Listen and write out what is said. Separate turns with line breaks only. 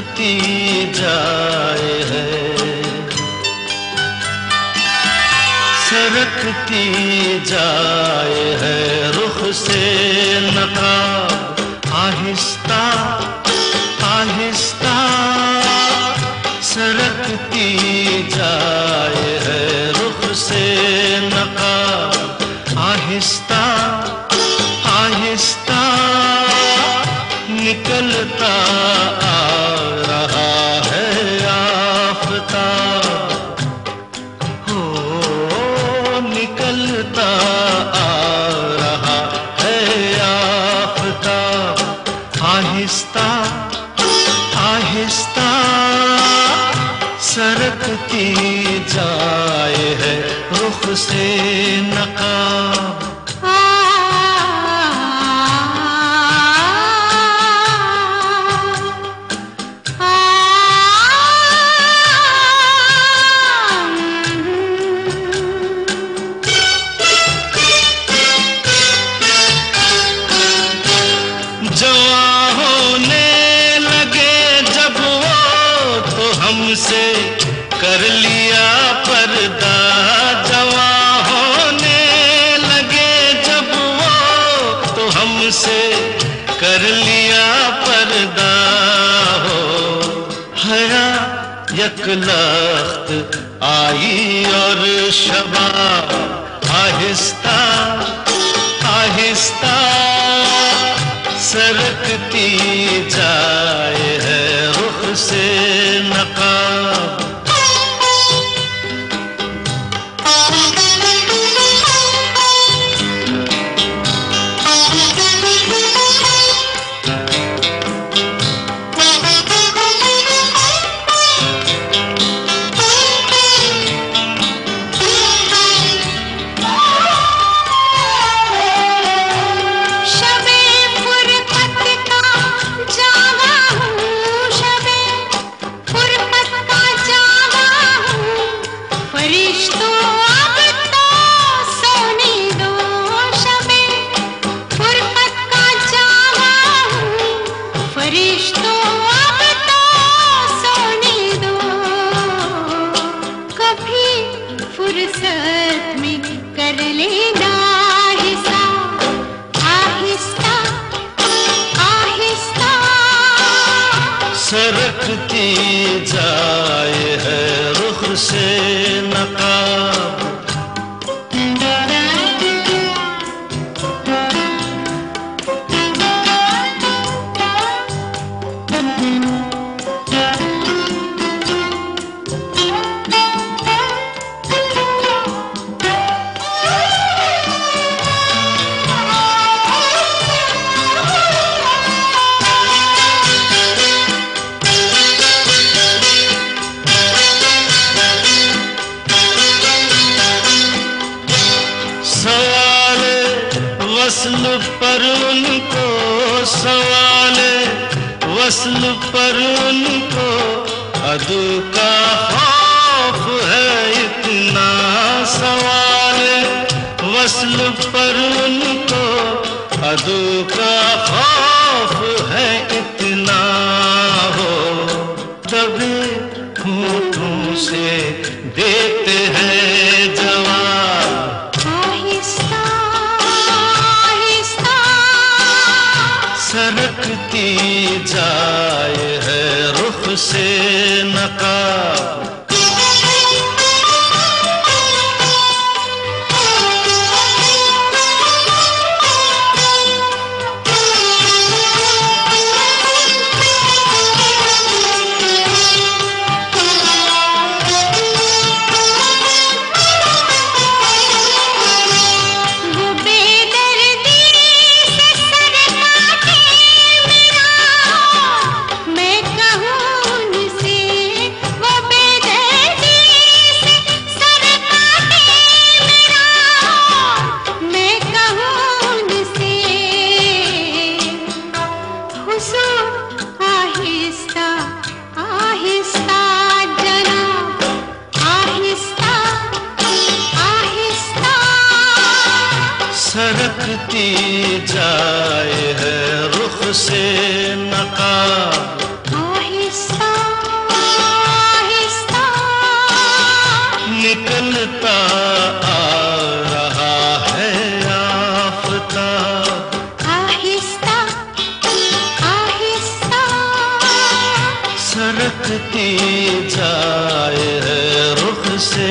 सरकती जाए है। सरकती जाए है। रुख से नका आहिस्ता आहिस्ता। सरकती जाए है। रुख से नका आहिस्ता आहिस्ता। निकलता सरकती जाए है रुख से नकाब यकलख्त आई और शबा आहिस्ता आहिस्ता सरकती जाए सरकती जाए है रुख से नकाब वसल पर उनको सवाल वसल पर उनको अदू का खौफ है, इतना सवाल वसल पर उनको अदू का खौफ है, इतना हो। तभी होठों से देते हैं सरकती जाए है रुख से नकाब।
सरकती जाए है रुख से नका आहिस्ता आहिस्ता। निकलता आ रहा है आफताब आहिस्ता आहिस्ता।
सरकती जाए है रुख से